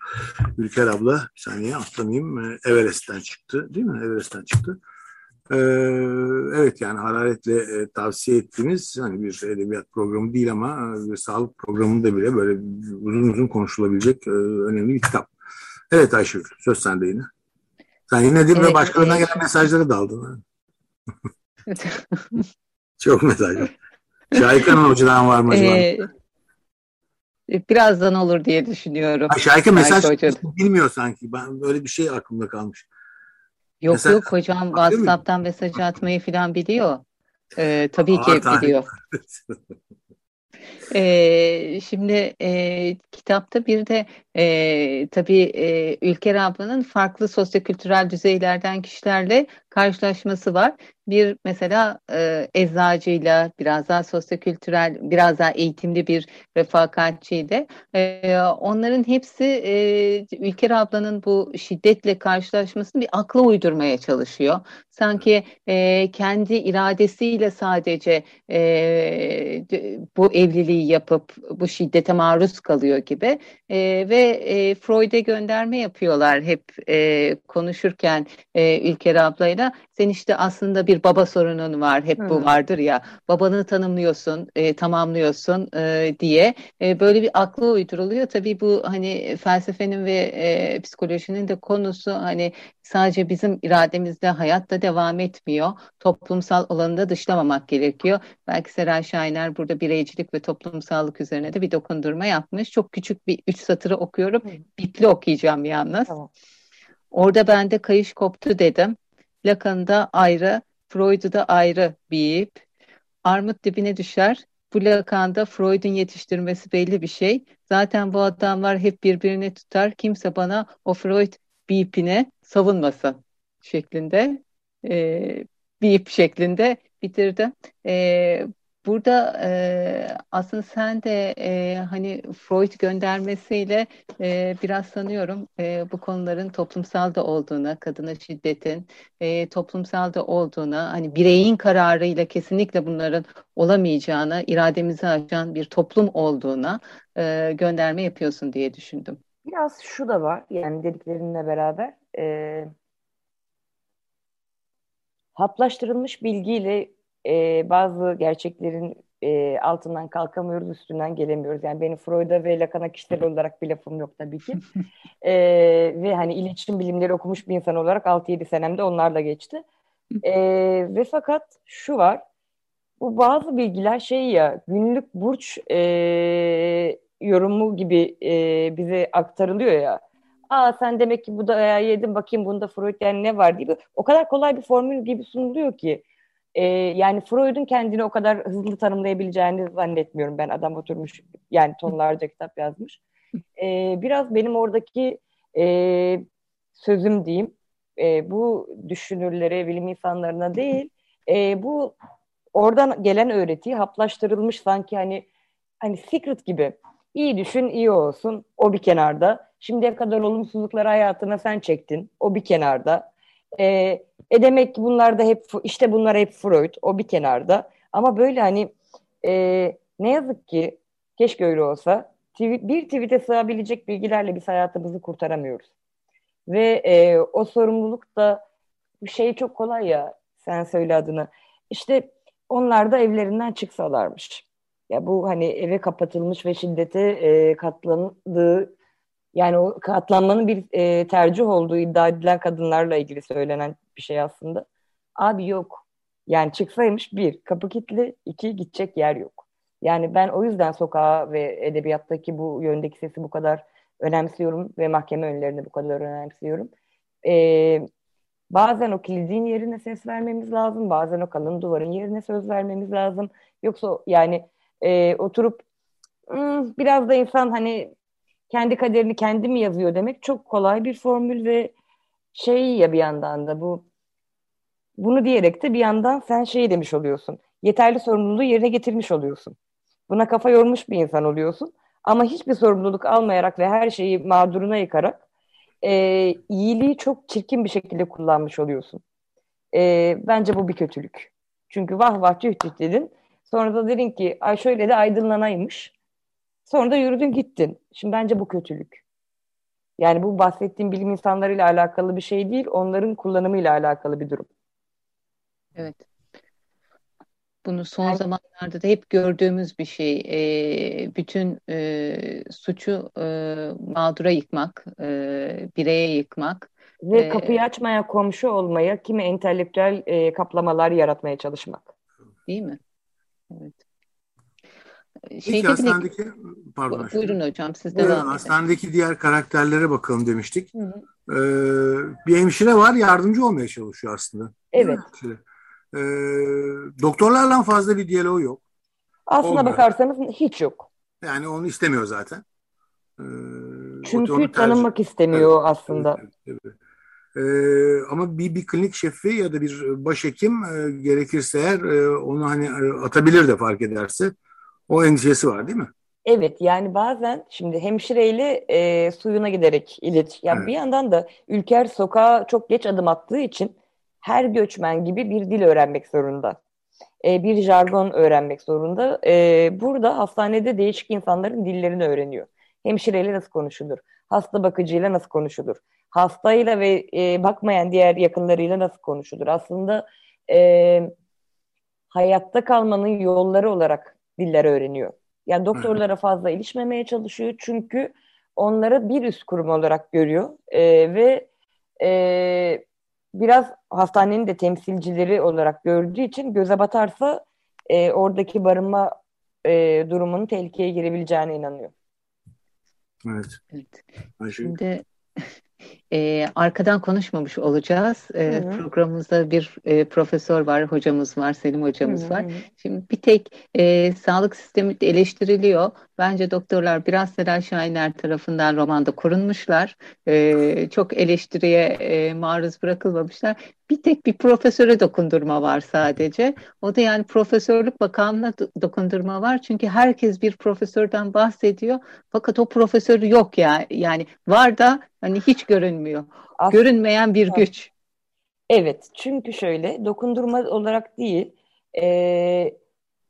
Ülker Abla, bir saniye atlamayayım, e, Everest'ten çıktı değil mi? Everest'ten çıktı. E, evet yani hararetle e, tavsiye ettiğimiz hani bir edebiyat programı değil ama e, sağlık programında bile böyle uzun uzun konuşulabilecek e, önemli bir kitap. Evet Ayşegül, söz sende yine. Sen yine değil evet, ve başkalarına evet. gelen mesajları da aldın. Çok mesaj var. Şahika hocadan var mı acaba? Ee, birazdan olur diye düşünüyorum. Ha, Şahika mesaj bilmiyor sanki. Ben böyle bir şey aklımda kalmış. Yok Mesela, yok hocam WhatsApp'tan mesaj atmayı falan biliyor. Ee, tabii Aa, ki biliyor. ee, şimdi e, kitapta bir de e, tabii e, Ülker ablanın farklı sosyokültürel düzeylerden kişilerle karşılaşması var. Bir mesela e, eczacıyla biraz daha sosyokültürel, biraz daha eğitimli bir refakatçiydi. E, onların hepsi e, Ülker ablanın bu şiddetle karşılaşmasını bir akla uydurmaya çalışıyor. Sanki e, kendi iradesiyle sadece e, bu evliliği yapıp bu şiddete maruz kalıyor gibi e, ve e, Freud'e gönderme yapıyorlar hep e, konuşurken e, Ülker ablayla. Sen işte aslında bir baba sorunun var, hep Hı. bu vardır ya. Babanı tanımlıyorsun, e, tamamlıyorsun e, diye e, böyle bir akla uyduruluyor. Tabii bu hani felsefenin ve e, psikolojinin de konusu hani sadece bizim irademizde hayatta devam etmiyor. Toplumsal olanı da dışlamamak gerekiyor. Belki Seray Şahiner burada bireycilik ve toplumsallık üzerine de bir dokundurma yapmış. Çok küçük bir üç satırı okuyorum. Bipli okuyacağım yalnız. Tamam. Orada bende kayış koptu dedim. Lacan'da ayrı, Freud'u da ayrı bir ip. Armut dibine düşer. Bu Lacan'da Freud'un yetiştirmesi belli bir şey. Zaten bu adamlar hep birbirini tutar. Kimse bana o Freud bipine savunmasın şeklinde e, bip şeklinde bitirdim. E, Burada e, aslında sen de e, hani Freud göndermesiyle e, biraz sanıyorum e, bu konuların toplumsal da olduğuna, kadına şiddetin e, toplumsal da olduğuna, hani bireyin kararıyla kesinlikle bunların olamayacağına, irademizi aşan bir toplum olduğuna e, gönderme yapıyorsun diye düşündüm. Biraz şu da var yani dediklerinle beraber e, haplaştırılmış bilgiyle e, bazı gerçeklerin e, altından kalkamıyoruz, üstünden gelemiyoruz. Yani benim Freud'a ve Lacan'a kişisel olarak bir lafım yok tabii ki. e, ve hani iletişim bilimleri okumuş bir insan olarak 6-7 senemde onlarla geçti. E, ve fakat şu var, bu bazı bilgiler şey ya, günlük burç e, yorumu gibi e, bize aktarılıyor ya. Aa sen demek ki bu da yedin bakayım bunda Freud yani ne var gibi. O kadar kolay bir formül gibi sunuluyor ki. E, yani Freud'un kendini o kadar hızlı tanımlayabileceğini zannetmiyorum ben. Adam oturmuş yani tonlarca kitap yazmış. E, biraz benim oradaki e, sözüm diyeyim e, bu düşünürlere, bilim insanlarına değil e, bu oradan gelen öğretiyi haplaştırılmış sanki hani hani secret gibi iyi düşün iyi olsun o bir kenarda şimdiye kadar olumsuzlukları hayatına sen çektin o bir kenarda e, e demek ki bunlar da hep işte bunlar hep Freud o bir kenarda. Ama böyle hani e, ne yazık ki keşke öyle olsa bir tweet'e sığabilecek bilgilerle biz hayatımızı kurtaramıyoruz. Ve e, o sorumluluk da şey çok kolay ya sen söyle adını. İşte onlar da evlerinden çıksalarmış. Ya bu hani eve kapatılmış ve şiddete e, katlandığı yani o katlanmanın bir e, tercih olduğu iddia edilen kadınlarla ilgili söylenen bir şey aslında. Abi yok. Yani çıksaymış bir, kapı kilitli, iki, gidecek yer yok. Yani ben o yüzden sokağa ve edebiyattaki bu yöndeki sesi bu kadar önemsiyorum ve mahkeme önlerini bu kadar önemsiyorum. Ee, bazen o kilidin yerine ses vermemiz lazım, bazen o kalın duvarın yerine söz vermemiz lazım. Yoksa yani e, oturup hmm, biraz da insan hani kendi kaderini kendi mi yazıyor demek çok kolay bir formül ve şey ya bir yandan da bu bunu diyerek de bir yandan sen şey demiş oluyorsun. Yeterli sorumluluğu yerine getirmiş oluyorsun. Buna kafa yormuş bir insan oluyorsun. Ama hiçbir sorumluluk almayarak ve her şeyi mağduruna yıkarak e, iyiliği çok çirkin bir şekilde kullanmış oluyorsun. E, bence bu bir kötülük. Çünkü vah vah tüh tüh dedin. Sonra da dedin ki ay şöyle de aydınlanaymış. Sonra da yürüdün gittin. Şimdi bence bu kötülük. Yani bu bahsettiğim bilim insanlarıyla alakalı bir şey değil, onların kullanımıyla alakalı bir durum. Evet. Bunu son yani, zamanlarda da hep gördüğümüz bir şey. E, bütün e, suçu e, mağdura yıkmak, e, bireye yıkmak Ve ee, kapıyı açmaya, komşu olmaya, kimi entelektüel e, kaplamalar yaratmaya çalışmak. Değil mi? Evet. Peki hastanedeki, bile... pardon. Buyurun hocam siz devam edin. Hastanedeki diğer karakterlere bakalım demiştik. Hı hı. Ee, bir hemşire var yardımcı olmaya çalışıyor aslında. Evet. Ee, doktorlarla fazla bir diyaloğu yok. Aslına Olmuyor. bakarsanız hiç yok. Yani onu istemiyor zaten. Ee, Çünkü tanınmak istemiyor evet, aslında. Evet, evet. Ee, ama bir, bir klinik şefi ya da bir başhekim e, gerekirse eğer e, onu hani e, atabilir de fark ederse o endişesi var değil mi? Evet yani bazen şimdi hemşireyle e, suyuna giderek ilet. Yani evet. bir yandan da Ülker sokağa çok geç adım attığı için her göçmen gibi bir dil öğrenmek zorunda. E, bir jargon öğrenmek zorunda. E, burada hastanede değişik insanların dillerini öğreniyor. Hemşireyle nasıl konuşulur? Hasta bakıcıyla nasıl konuşulur? Hastayla ve e, bakmayan diğer yakınlarıyla nasıl konuşulur? Aslında e, hayatta kalmanın yolları olarak diller öğreniyor. Yani doktorlara fazla ilişmemeye çalışıyor çünkü onları bir üst kurum olarak görüyor e, ve e, biraz hastanenin de temsilcileri olarak gördüğü için göze batarsa e, oradaki barınma e, durumunun tehlikeye girebileceğine inanıyor. Evet. evet. Şimdi e, arkadan konuşmamış olacağız. E, programımızda bir e, profesör var, hocamız var, Selim hocamız Hı-hı. var. Şimdi bir tek e, sağlık sistemi eleştiriliyor. Bence doktorlar biraz Seray Şahiner tarafından romanda korunmuşlar. E, çok eleştiriye e, maruz bırakılmamışlar. Bir tek bir profesöre dokundurma var sadece. O da yani profesörlük bakanlığına dokundurma var. Çünkü herkes bir profesörden bahsediyor. Fakat o profesör yok ya. Yani var da hani hiç görünmüyor. Aslında, Görünmeyen bir güç. Evet. Çünkü şöyle dokundurma olarak değil e,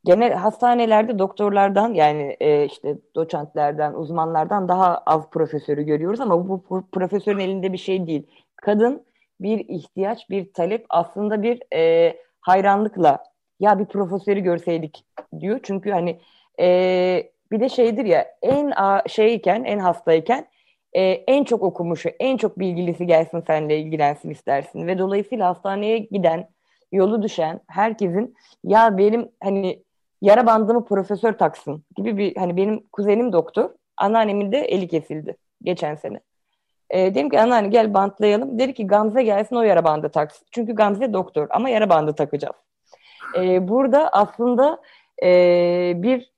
genel hastanelerde doktorlardan yani e, işte doçentlerden, uzmanlardan daha az profesörü görüyoruz ama bu, bu profesörün elinde bir şey değil. Kadın bir ihtiyaç, bir talep aslında bir e, hayranlıkla ya bir profesörü görseydik diyor. Çünkü hani e, bir de şeydir ya en şeyken, en hastayken e, en çok okumuşu, en çok bilgilisi gelsin seninle ilgilensin istersin. Ve dolayısıyla hastaneye giden, yolu düşen herkesin ya benim hani yara bandımı profesör taksın gibi bir hani benim kuzenim doktor. Anneannemin de eli kesildi geçen sene. E, dedim ki anneanne gel bantlayalım. Dedi ki Gamze gelsin o yara bandı taksın. Çünkü Gamze doktor ama yara bandı takacağız. E, burada aslında e, bir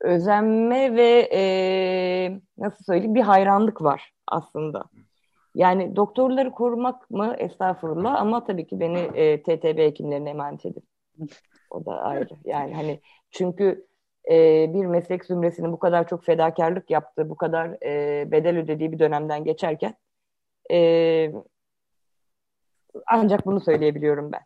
özenme ve e, nasıl söyleyeyim bir hayranlık var aslında. Yani doktorları korumak mı estağfurullah ama tabii ki beni e, TTB hekimlerine emanet edin. O da ayrı. Yani hani çünkü e, bir meslek zümresinin bu kadar çok fedakarlık yaptığı, bu kadar e, bedel ödediği bir dönemden geçerken e, ancak bunu söyleyebiliyorum ben.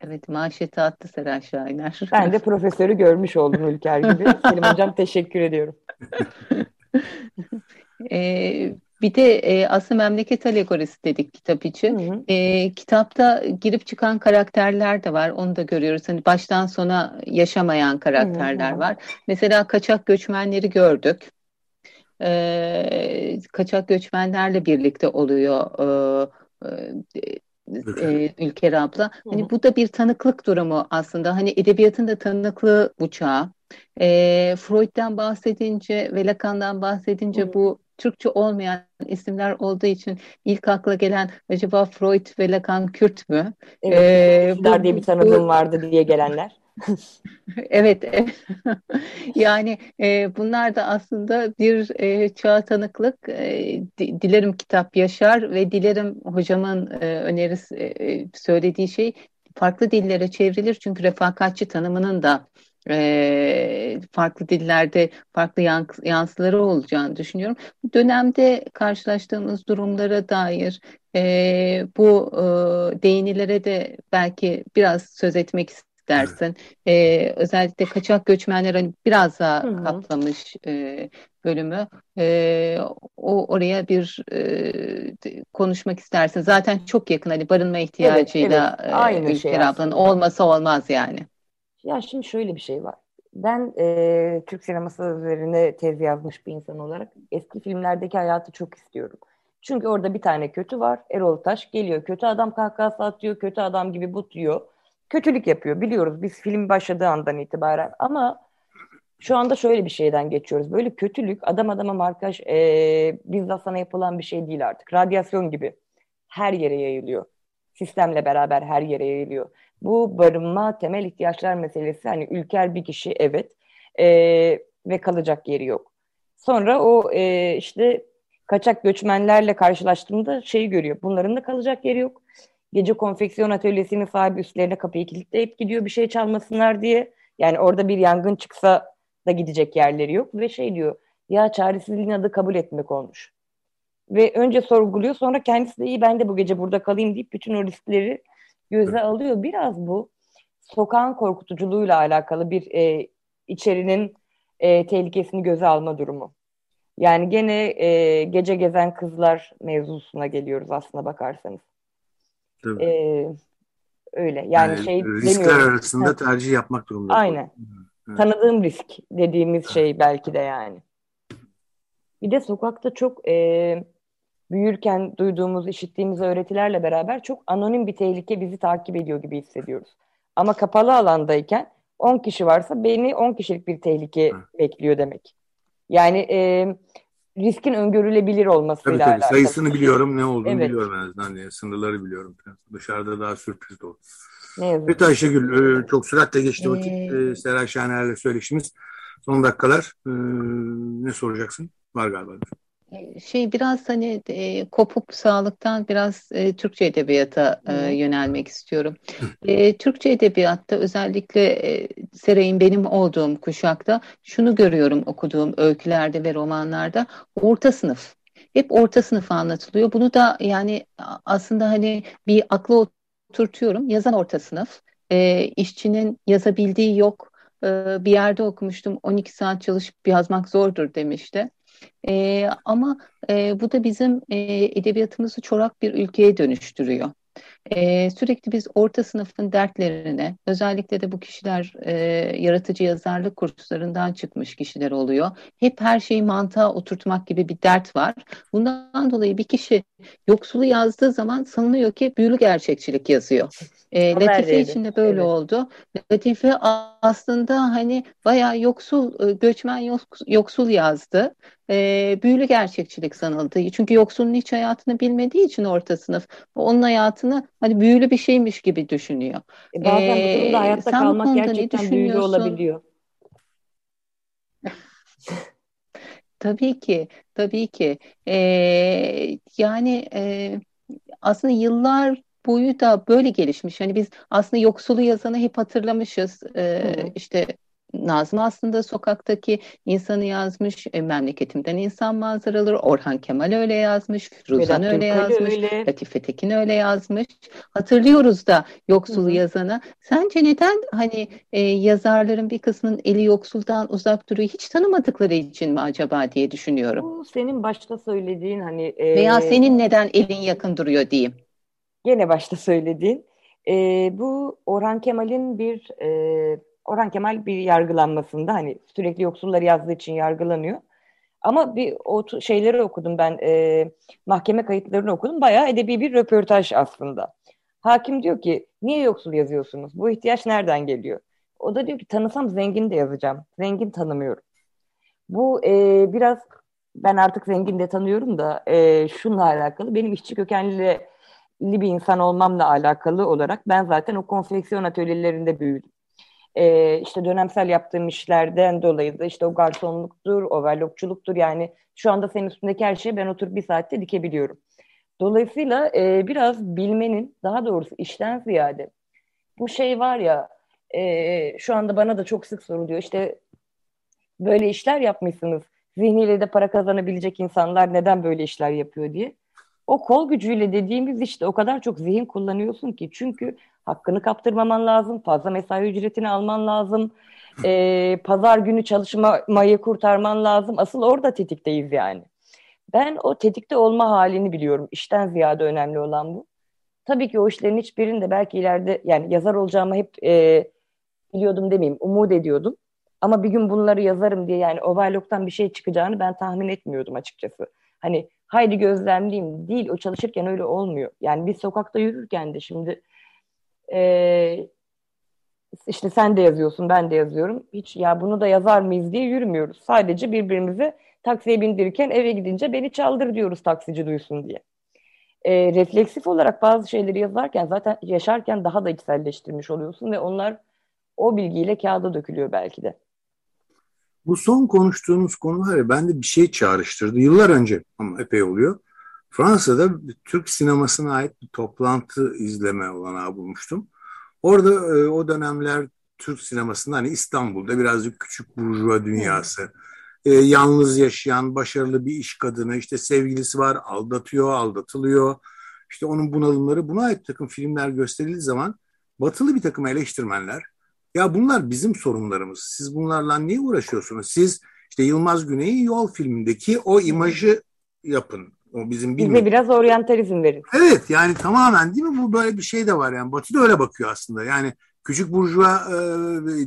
Evet manşeti attı Seren Şahiner. Ben de profesörü görmüş oldum Ülker gibi. Selim Hocam teşekkür ediyorum. ee, bir de e, aslında memleket alegorisi dedik kitap için. Hı hı. E, kitapta girip çıkan karakterler de var. Onu da görüyoruz. Hani baştan sona yaşamayan karakterler hı hı. var. Mesela kaçak göçmenleri gördük. E, kaçak göçmenlerle birlikte oluyor. E, e, e, Ülker abla. Hani Hı. bu da bir tanıklık durumu aslında. Hani edebiyatın da tanıklığı bu çağ. E, Freud'dan bahsedince ve Lacan'dan bahsedince Hı. bu Türkçe olmayan isimler olduğu için ilk akla gelen acaba Freud ve Lacan Kürt mü? Evet, ee, bu, diye bir tanıdığım vardı diye gelenler. evet, yani e, bunlar da aslında bir e, çağ tanıklık. E, dilerim kitap yaşar ve dilerim hocamın e, önerisi e, söylediği şey farklı dillere çevrilir çünkü refakatçi tanımının da e, farklı dillerde farklı yansıları olacağını düşünüyorum. Bu dönemde karşılaştığımız durumlara dair e, bu e, değinilere de belki biraz söz etmek istersin. E, özellikle kaçak göçmenler hani biraz daha Hı-hı. kaplamış e, bölümü. E, o oraya bir e, konuşmak istersin. Zaten çok yakın hani barınma ihtiyacıyla evet, evet. Aynı e, şey ablanın olmasa olmaz yani. Ya şimdi şöyle bir şey var. Ben e, Türk sineması üzerine tez yazmış bir insan olarak eski filmlerdeki hayatı çok istiyorum. Çünkü orada bir tane kötü var. Erol Taş geliyor. Kötü adam kahkahası atıyor. Kötü adam gibi butluyor. Kötülük yapıyor. Biliyoruz biz film başladığı andan itibaren. Ama şu anda şöyle bir şeyden geçiyoruz. Böyle kötülük adam adama markaj e, bizzat sana yapılan bir şey değil artık. Radyasyon gibi her yere yayılıyor. Sistemle beraber her yere yayılıyor. Bu barınma temel ihtiyaçlar meselesi hani ülker bir kişi evet e, ve kalacak yeri yok. Sonra o e, işte kaçak göçmenlerle karşılaştığımda şeyi görüyor. Bunların da kalacak yeri yok. Gece konfeksiyon atölyesinin sahibi üstlerine kapıyı kilitleyip gidiyor bir şey çalmasınlar diye. Yani orada bir yangın çıksa da gidecek yerleri yok ve şey diyor ya çaresizliğin adı kabul etmek olmuş. Ve önce sorguluyor sonra kendisi de iyi ben de bu gece burada kalayım deyip bütün o riskleri göze alıyor. Biraz bu sokağın korkutuculuğuyla alakalı bir e, içerinin e, tehlikesini göze alma durumu. Yani gene e, gece gezen kızlar mevzusuna geliyoruz aslında bakarsanız. Tabii. E, öyle yani, yani şey riskler demiyorum. arasında tercih yapmak durumunda. Aynen. Evet. Tanıdığım risk dediğimiz şey belki de yani. Bir de sokakta çok e, büyürken duyduğumuz, işittiğimiz öğretilerle beraber çok anonim bir tehlike bizi takip ediyor gibi hissediyoruz. Ama kapalı alandayken 10 kişi varsa beni 10 kişilik bir tehlike Hı. bekliyor demek. Yani e, riskin öngörülebilir olmasıyla tabii, tabii. Sayısını biliyorum, ne olduğunu evet. biliyorum en azından. Yani sınırları biliyorum. Dışarıda daha sürpriz de olur. Ne yazık. Evet Ayşegül, e, çok süratle geçti vakit. Ee... E, Seray Şahaner'le söyleşimiz. Son dakikalar. E, ne soracaksın? Var galiba. E, şey biraz hani e, kopuk sağlıktan biraz e, Türkçe edebiyata e, yönelmek istiyorum. E, Türkçe edebiyatta özellikle e, Seray'ın benim olduğum kuşakta şunu görüyorum okuduğum öykülerde ve romanlarda orta sınıf. Hep orta sınıf anlatılıyor. Bunu da yani aslında hani bir akla oturtuyorum. Yazan orta sınıf. E, işçinin yazabildiği yok. E, bir yerde okumuştum 12 saat çalışıp yazmak zordur demişti. E, ama e, bu da bizim e, edebiyatımızı çorak bir ülkeye dönüştürüyor. Ee, sürekli biz orta sınıfın dertlerine, özellikle de bu kişiler e, yaratıcı yazarlık kurslarından çıkmış kişiler oluyor. Hep her şeyi mantığa oturtmak gibi bir dert var. Bundan dolayı bir kişi yoksulu yazdığı zaman sanılıyor ki büyülü gerçekçilik yazıyor. E, Latife için de böyle evet. oldu. Latife aslında hani bayağı yoksul, göçmen yoksul yazdı. E, büyülü gerçekçilik sanıldı. Çünkü yoksulun hiç hayatını bilmediği için orta sınıf onun hayatını hani büyülü bir şeymiş gibi düşünüyor. E, bazen bu durumda hayatta kalmak gerçekten büyülü olabiliyor. tabii ki, tabii ki. Ee, yani e, aslında yıllar boyu da böyle gelişmiş. Hani biz aslında yoksulu yazanı hep hatırlamışız. Ee. İşte Nazım aslında sokaktaki insanı yazmış, e, memleketimden insan manzaraları, Orhan Kemal öyle yazmış, Ruzan öyle yazmış, öyle. Latife Tekin öyle yazmış. Hatırlıyoruz da yoksulu Hı-hı. yazana. Sence neden hani e, yazarların bir kısmının eli yoksuldan uzak duruyor, hiç tanımadıkları için mi acaba diye düşünüyorum. Bu senin başta söylediğin hani... E, Veya senin neden elin yakın duruyor diyeyim. Gene başta söylediğin. E, bu Orhan Kemal'in bir... E, Orhan Kemal bir yargılanmasında hani sürekli yoksulları yazdığı için yargılanıyor. Ama bir o şeyleri okudum ben e, mahkeme kayıtlarını okudum. Bayağı edebi bir röportaj aslında. Hakim diyor ki niye yoksul yazıyorsunuz? Bu ihtiyaç nereden geliyor? O da diyor ki tanısam zengin de yazacağım. Zengin tanımıyorum. Bu e, biraz ben artık zengin de tanıyorum da e, şununla alakalı. Benim işçi kökenli bir insan olmamla alakalı olarak ben zaten o konfeksiyon atölyelerinde büyüdüm e, işte dönemsel yaptığım işlerden dolayı da işte o garsonluktur, overlockçuluktur yani şu anda senin üstündeki her şeyi ben oturup bir saatte dikebiliyorum. Dolayısıyla e, biraz bilmenin daha doğrusu işten ziyade bu şey var ya e, şu anda bana da çok sık soruluyor işte böyle işler yapmışsınız zihniyle de para kazanabilecek insanlar neden böyle işler yapıyor diye. O kol gücüyle dediğimiz işte o kadar çok zihin kullanıyorsun ki çünkü hakkını kaptırmaman lazım, fazla mesai ücretini alman lazım, e, pazar günü çalışmayı kurtarman lazım. Asıl orada tetikteyiz yani. Ben o tetikte olma halini biliyorum. İşten ziyade önemli olan bu. Tabii ki o işlerin hiçbirinde belki ileride yani yazar olacağımı hep e, biliyordum demeyeyim, umut ediyordum. Ama bir gün bunları yazarım diye yani Overlock'tan bir şey çıkacağını ben tahmin etmiyordum açıkçası. Hani haydi gözlemleyeyim değil. O çalışırken öyle olmuyor. Yani biz sokakta yürürken de şimdi e, işte sen de yazıyorsun ben de yazıyorum. Hiç ya bunu da yazar mıyız diye yürümüyoruz. Sadece birbirimize taksiye bindirirken eve gidince beni çaldır diyoruz taksici duysun diye. E, refleksif olarak bazı şeyleri yazarken zaten yaşarken daha da içselleştirmiş oluyorsun ve onlar o bilgiyle kağıda dökülüyor belki de. Bu son konuştuğumuz konu var ya bende bir şey çağrıştırdı. Yıllar önce ama epey oluyor. Fransa'da Türk sinemasına ait bir toplantı izleme olanağı bulmuştum. Orada e, o dönemler Türk sinemasında hani İstanbul'da birazcık küçük burjuva dünyası. E, yalnız yaşayan başarılı bir iş kadını işte sevgilisi var aldatıyor aldatılıyor. İşte onun bunalımları buna ait takım filmler gösterildiği zaman batılı bir takım eleştirmenler ya bunlar bizim sorunlarımız. Siz bunlarla niye uğraşıyorsunuz? Siz işte Yılmaz Güney'in Yol filmindeki o imajı yapın. O bizim bilmiyorum. Bize biraz oryantalizm verin. Evet yani tamamen değil mi? Bu böyle bir şey de var yani. Batı da öyle bakıyor aslında. Yani küçük burjuva e,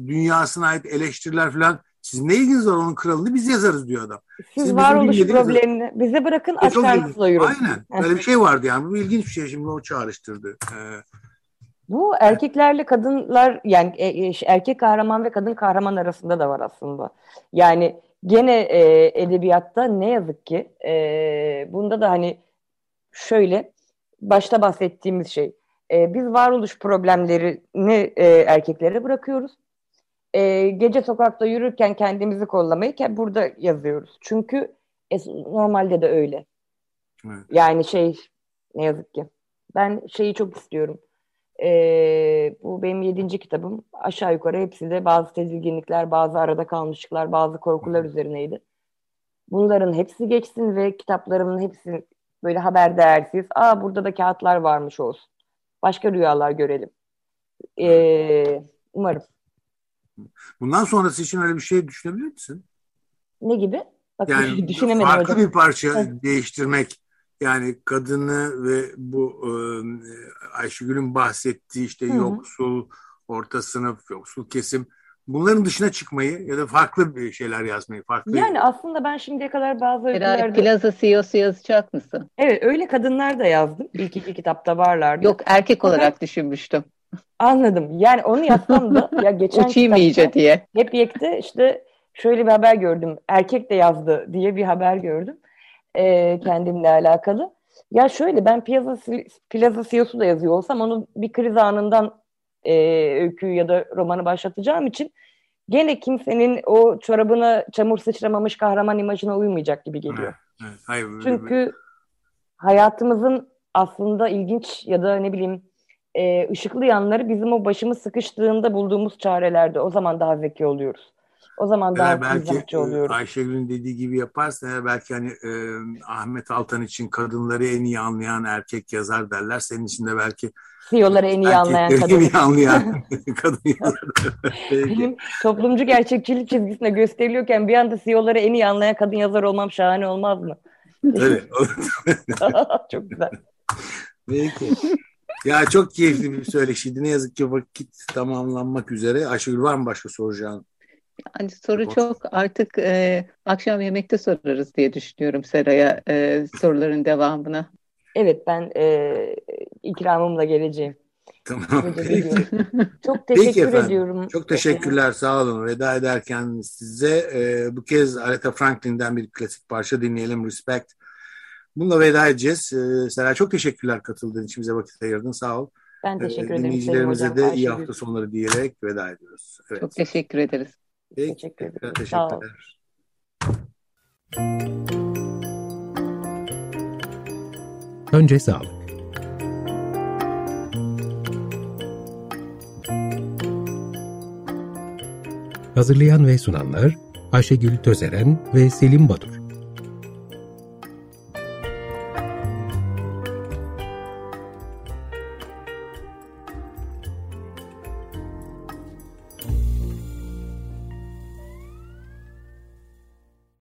dünyasına ait eleştiriler falan sizin ne ilginiz var onun kralını biz yazarız diyor adam. Siz Sizin varoluş problemini bize bırakın aç karnınızla yürüyün. Aynen. Böyle bir şey vardı yani. Bu ilginç bir şey şimdi o çağrıştırdı. Ee, bu erkeklerle kadınlar yani e, e, erkek kahraman ve kadın kahraman arasında da var aslında. Yani gene e, edebiyatta ne yazık ki e, bunda da hani şöyle başta bahsettiğimiz şey e, biz varoluş problemlerini e, erkeklere bırakıyoruz. E, gece sokakta yürürken kendimizi kollamayı burada yazıyoruz. Çünkü e, normalde de öyle. Evet. Yani şey ne yazık ki ben şeyi çok istiyorum e, bu benim yedinci kitabım. Aşağı yukarı hepsi de bazı tedirginlikler, bazı arada kalmışlıklar, bazı korkular üzerineydi. Bunların hepsi geçsin ve kitaplarımın hepsi böyle haber değersiz. Aa burada da kağıtlar varmış olsun. Başka rüyalar görelim. Ee, umarım. Bundan sonrası için öyle bir şey düşünebilir misin? Ne gibi? Bak, yani farklı hocam. bir parça değiştirmek yani kadını ve bu e, Ayşegül'ün bahsettiği işte Hı-hı. yoksul, orta sınıf, yoksul kesim bunların dışına çıkmayı ya da farklı bir şeyler yazmayı. Farklı... Yani aslında ben şimdiye kadar bazı öykülerde... Plaza CEO'su yazacak mısın? Evet öyle kadınlar da yazdım. İlk iki kitapta varlardı. Yok erkek olarak düşünmüştüm. Anladım. Yani onu yazsam da ya geçen Uçayım iyice diye. Hep yekte işte şöyle bir haber gördüm. Erkek de yazdı diye bir haber gördüm e, kendimle alakalı. Ya şöyle ben Plaza, Plaza CEO'su da yazıyor olsam onu bir kriz anından e, öyküyü ya da romanı başlatacağım için gene kimsenin o çorabına çamur sıçramamış kahraman imajına uymayacak gibi geliyor. Evet, evet. Hayır, Çünkü böyle. hayatımızın aslında ilginç ya da ne bileyim e, ışıklı yanları bizim o başımız sıkıştığında bulduğumuz çarelerde. O zaman daha zeki oluyoruz. O zaman daha eğer belki e, oluyoruz. Ayşegül'ün dediği gibi yaparsa eğer belki hani e, Ahmet Altan için kadınları en iyi anlayan erkek yazar derler. Senin için de belki CEO'ları en iyi anlayan kadın. en iyi anlayan kadın yazar. Benim toplumcu gerçekçilik çizgisine gösteriliyorken bir anda CEO'ları en iyi anlayan kadın yazar olmam şahane olmaz mı? Evet. Çok güzel. Peki. Ya çok keyifli bir söyleşiydi. Ne yazık ki vakit tamamlanmak üzere. Ayşegül var mı başka soracağın? Yani soru çok artık e, akşam yemekte sorarız diye düşünüyorum Seray'a e, soruların devamına. Evet ben e, ikramımla geleceğim. Tamam. Çok teşekkür Peki ediyorum. Çok teşekkürler sağ olun. Veda ederken size e, bu kez Aretha Franklin'den bir klasik parça dinleyelim Respect. Bununla veda edeceğiz. E, Seray çok teşekkürler katıldığın için bize vakit ayırdın sağ ol. Ben teşekkür e, ederim. Dinleyicilerimize de iyi hafta sonları diyerek veda ediyoruz. Evet. Çok teşekkür ederiz. Peki, teşekkür ederim. Teşekkürler. Önce sağlık. Hazırlayan ve sunanlar Ayşegül Tözeren ve Selim Badur.